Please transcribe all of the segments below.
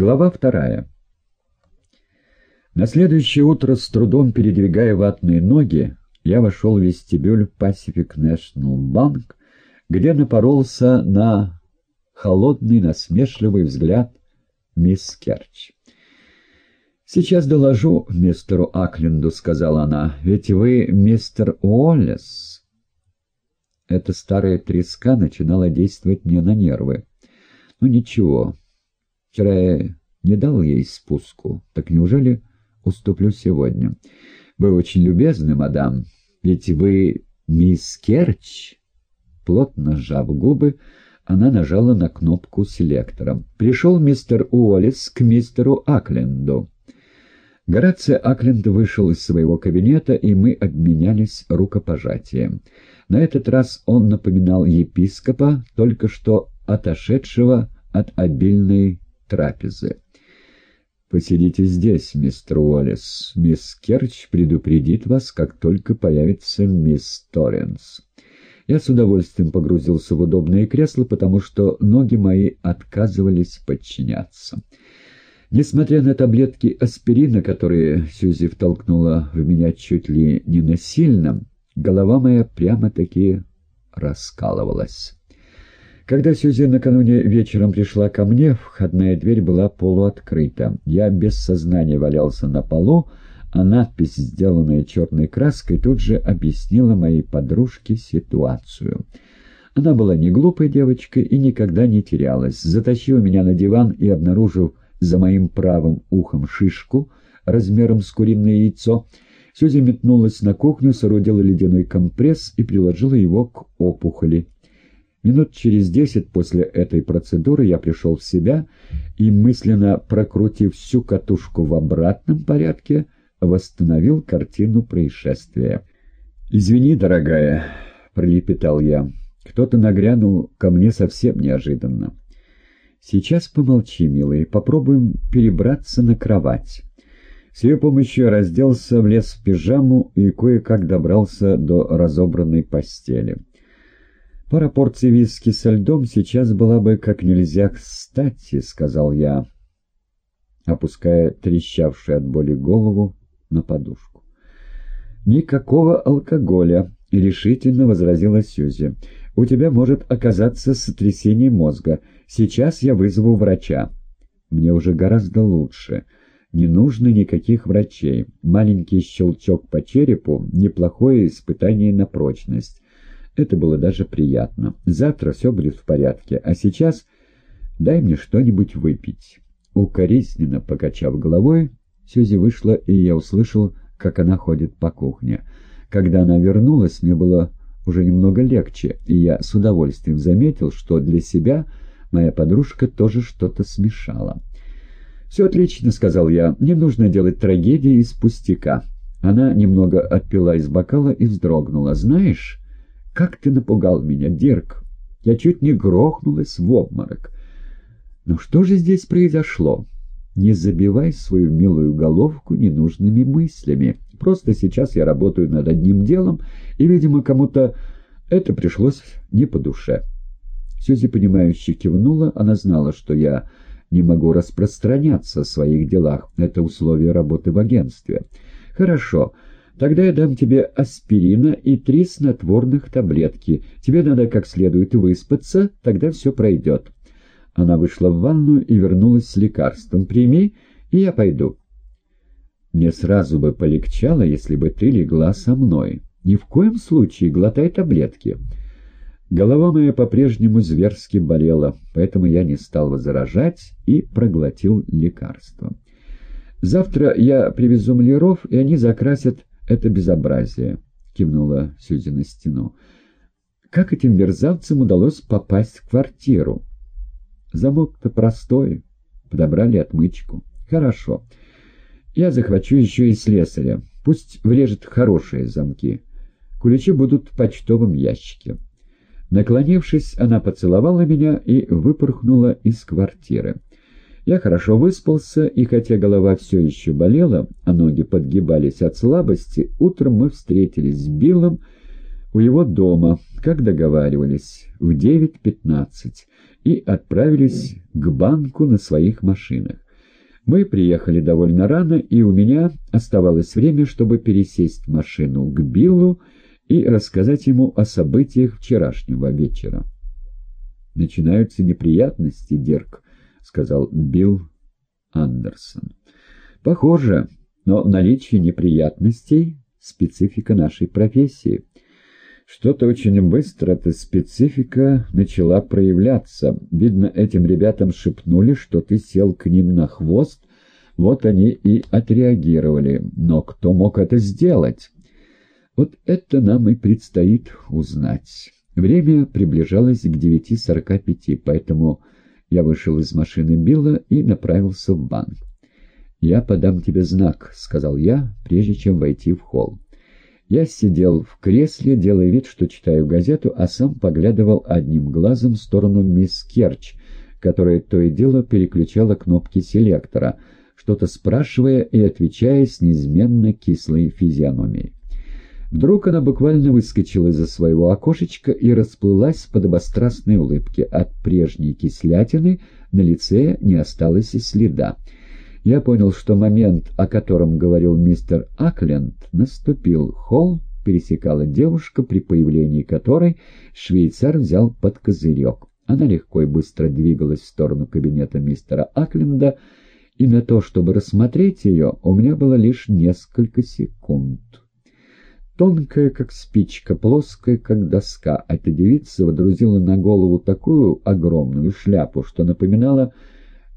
Глава вторая. На следующее утро, с трудом передвигая ватные ноги, я вошел в вестибюль Pacific National Bank, где напоролся на холодный, насмешливый взгляд мисс Керч. «Сейчас доложу мистеру Акленду», — сказала она, — «ведь вы мистер Уоллес». Эта старая треска начинала действовать мне на нервы. «Ну ничего, вчера я не дал ей спуску, так неужели уступлю сегодня?» «Вы очень любезны, мадам, ведь вы мисс Керч?» Плотно сжав губы, она нажала на кнопку селектора. Пришел мистер Уоллес к мистеру Акленду. Горация Акленд вышел из своего кабинета, и мы обменялись рукопожатием. На этот раз он напоминал епископа, только что отошедшего от обильной трапезы. «Посидите здесь, мистер Уоллес. Мисс Керч предупредит вас, как только появится мисс Торренс». Я с удовольствием погрузился в удобное кресло, потому что ноги мои отказывались подчиняться. Несмотря на таблетки аспирина, которые Сюзи втолкнула в меня чуть ли не насильно, голова моя прямо-таки раскалывалась. Когда Сюзи накануне вечером пришла ко мне, входная дверь была полуоткрыта. Я без сознания валялся на полу, а надпись, сделанная черной краской, тут же объяснила моей подружке ситуацию. Она была не глупой девочкой и никогда не терялась. Затащила меня на диван и, обнаружив за моим правым ухом шишку размером с куриное яйцо, Сюзи метнулась на кухню, соорудила ледяной компресс и приложила его к опухоли. Минут через десять после этой процедуры я пришел в себя и, мысленно прокрутив всю катушку в обратном порядке, восстановил картину происшествия. «Извини, дорогая», — пролепетал я, — «кто-то нагрянул ко мне совсем неожиданно». Сейчас помолчи, милый, попробуем перебраться на кровать. С ее помощью разделся, влез в пижаму и кое-как добрался до разобранной постели. Пара порций виски со льдом сейчас была бы как нельзя кстати, — сказал я, опуская трещавшую от боли голову на подушку. «Никакого алкоголя», — решительно возразила Сьюзи. «У тебя может оказаться сотрясение мозга. Сейчас я вызову врача». «Мне уже гораздо лучше. Не нужно никаких врачей. Маленький щелчок по черепу — неплохое испытание на прочность. Это было даже приятно. Завтра все будет в порядке, а сейчас дай мне что-нибудь выпить». Укоризненно покачав головой, Сюзи вышла, и я услышал, как она ходит по кухне. Когда она вернулась, мне было уже немного легче, и я с удовольствием заметил, что для себя моя подружка тоже что-то смешала. «Все отлично», — сказал я, — «не нужно делать трагедии из пустяка». Она немного отпила из бокала и вздрогнула. «Знаешь, как ты напугал меня, Дирк? Я чуть не грохнулась в обморок. Но что же здесь произошло?» Не забивай свою милую головку ненужными мыслями. Просто сейчас я работаю над одним делом, и, видимо, кому-то это пришлось не по душе. Сюзи, понимающе кивнула, она знала, что я не могу распространяться о своих делах. Это условие работы в агентстве. Хорошо. Тогда я дам тебе аспирина и три снотворных таблетки. Тебе надо как следует выспаться, тогда все пройдет. Она вышла в ванную и вернулась с лекарством. «Прими, и я пойду». «Мне сразу бы полегчало, если бы ты легла со мной. Ни в коем случае глотай таблетки». Голова моя по-прежнему зверски болела, поэтому я не стал возражать и проглотил лекарство. «Завтра я привезу маляров, и они закрасят это безобразие», — кивнула Сюзи на стену. «Как этим мерзавцам удалось попасть в квартиру?» Замок-то простой. Подобрали отмычку. Хорошо. Я захвачу еще и слесаря. Пусть врежет хорошие замки. Ключи будут в почтовом ящике. Наклонившись, она поцеловала меня и выпорхнула из квартиры. Я хорошо выспался, и хотя голова все еще болела, а ноги подгибались от слабости, утром мы встретились с Биллом у его дома, как договаривались, в 9.15 и отправились к банку на своих машинах. Мы приехали довольно рано, и у меня оставалось время, чтобы пересесть машину к Биллу и рассказать ему о событиях вчерашнего вечера. «Начинаются неприятности, Дерк», — сказал Билл Андерсон. «Похоже, но наличие неприятностей — специфика нашей профессии». Что-то очень быстро эта специфика начала проявляться. Видно, этим ребятам шепнули, что ты сел к ним на хвост, вот они и отреагировали. Но кто мог это сделать? Вот это нам и предстоит узнать. Время приближалось к 9.45, поэтому я вышел из машины Билла и направился в банк. «Я подам тебе знак», — сказал я, прежде чем войти в холл. Я сидел в кресле, делая вид, что читаю газету, а сам поглядывал одним глазом в сторону мисс Керч, которая то и дело переключала кнопки селектора, что-то спрашивая и отвечая с неизменно кислой физиономией. Вдруг она буквально выскочила из-за своего окошечка и расплылась в подобострастной улыбке. От прежней кислятины на лице не осталось и следа. Я понял, что момент, о котором говорил мистер Акленд, наступил. Холл пересекала девушка, при появлении которой швейцар взял под козырек. Она легко и быстро двигалась в сторону кабинета мистера Акленда, и на то, чтобы рассмотреть ее, у меня было лишь несколько секунд. Тонкая, как спичка, плоская, как доска, эта девица водрузила на голову такую огромную шляпу, что напоминала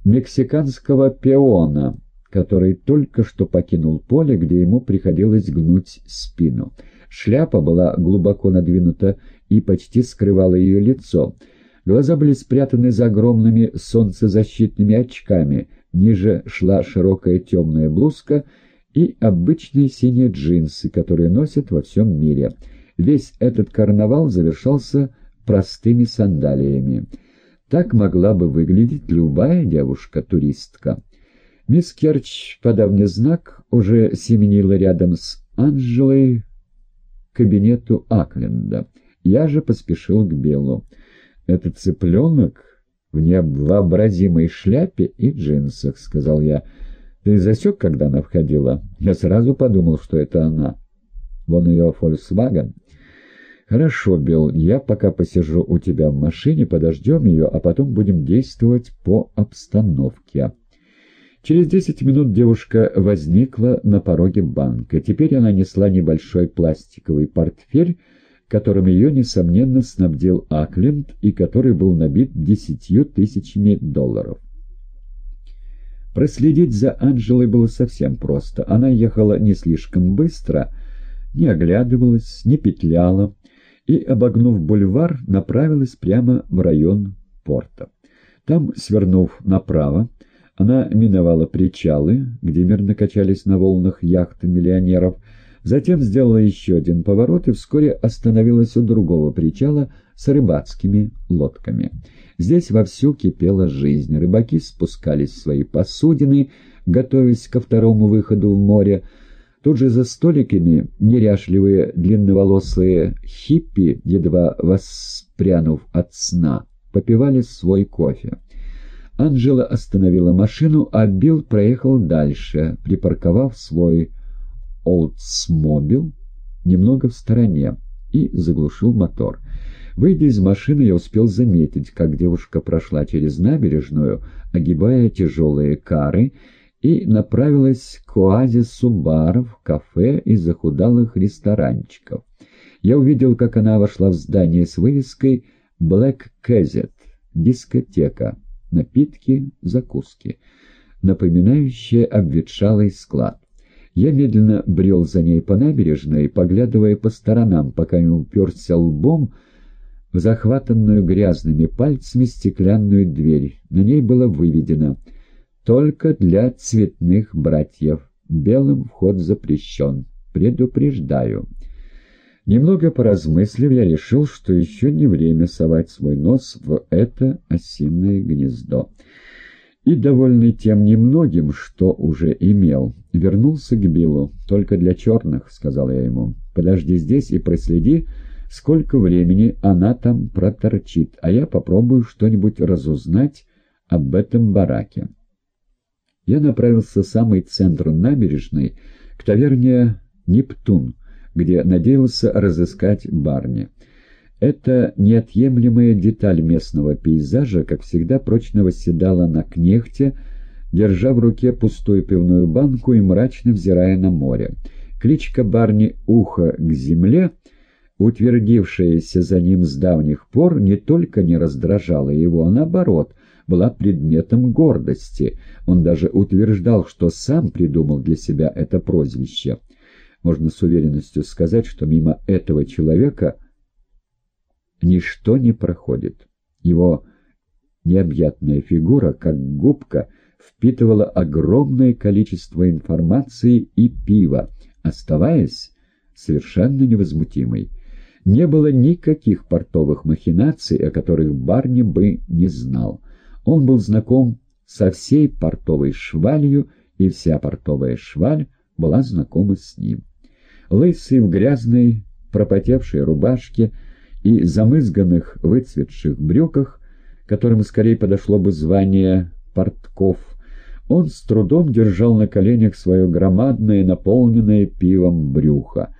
мексиканского пеона, который только что покинул поле, где ему приходилось гнуть спину. Шляпа была глубоко надвинута и почти скрывала ее лицо. Глаза были спрятаны за огромными солнцезащитными очками, ниже шла широкая темная блузка и обычные синие джинсы, которые носят во всем мире. Весь этот карнавал завершался простыми сандалиями. Так могла бы выглядеть любая девушка-туристка. Мисс Керч, подав мне знак, уже семенила рядом с Анжелой кабинету Акленда. Я же поспешил к Белу. «Этот цыпленок в невообразимой шляпе и джинсах», — сказал я. «Ты засек, когда она входила? Я сразу подумал, что это она. Вон ее «Фольксваген». «Хорошо, Билл, я пока посижу у тебя в машине, подождем ее, а потом будем действовать по обстановке». Через десять минут девушка возникла на пороге банка. Теперь она несла небольшой пластиковый портфель, которым ее, несомненно, снабдил Акленд и который был набит десятью тысячами долларов. Проследить за Анжелой было совсем просто. Она ехала не слишком быстро, не оглядывалась, не петляла, и, обогнув бульвар, направилась прямо в район порта. Там, свернув направо, она миновала причалы, где мирно качались на волнах яхты миллионеров, затем сделала еще один поворот и вскоре остановилась у другого причала с рыбацкими лодками. Здесь вовсю кипела жизнь. Рыбаки спускались в свои посудины, готовясь ко второму выходу в море, Тут же за столиками неряшливые длинноволосые хиппи, едва воспрянув от сна, попивали свой кофе. Анжела остановила машину, а Билл проехал дальше, припарковав свой Олдсмобил немного в стороне и заглушил мотор. Выйдя из машины, я успел заметить, как девушка прошла через набережную, огибая тяжелые кары, и направилась к оазису баров, кафе и захудалых ресторанчиков. Я увидел, как она вошла в здание с вывеской «Black Cassette» — дискотека, напитки, закуски, напоминающая обветшалый склад. Я медленно брел за ней по набережной, поглядывая по сторонам, пока не уперся лбом в захватанную грязными пальцами стеклянную дверь. На ней было выведено — только для цветных братьев. Белым вход запрещен. Предупреждаю. Немного поразмыслив, я решил, что еще не время совать свой нос в это осиное гнездо. И, довольный тем немногим, что уже имел, вернулся к Биллу. «Только для черных», — сказал я ему. «Подожди здесь и проследи, сколько времени она там проторчит, а я попробую что-нибудь разузнать об этом бараке». я направился в самый центр набережной, к таверне «Нептун», где надеялся разыскать Барни. Эта неотъемлемая деталь местного пейзажа, как всегда, прочно восседала на кнехте, держа в руке пустую пивную банку и мрачно взирая на море. Кличка Барни «Ухо к земле», утвердившаяся за ним с давних пор, не только не раздражала его, а наоборот, была предметом гордости. Он даже утверждал, что сам придумал для себя это прозвище. Можно с уверенностью сказать, что мимо этого человека ничто не проходит. Его необъятная фигура, как губка, впитывала огромное количество информации и пива, оставаясь совершенно невозмутимой. Не было никаких портовых махинаций, о которых Барни бы не знал. Он был знаком со всей портовой швалью, и вся портовая шваль была знакома с ним. Лысый в грязной, пропотевшей рубашке и замызганных выцветших брюках, которым скорее подошло бы звание портков, он с трудом держал на коленях свое громадное, наполненное пивом брюхо.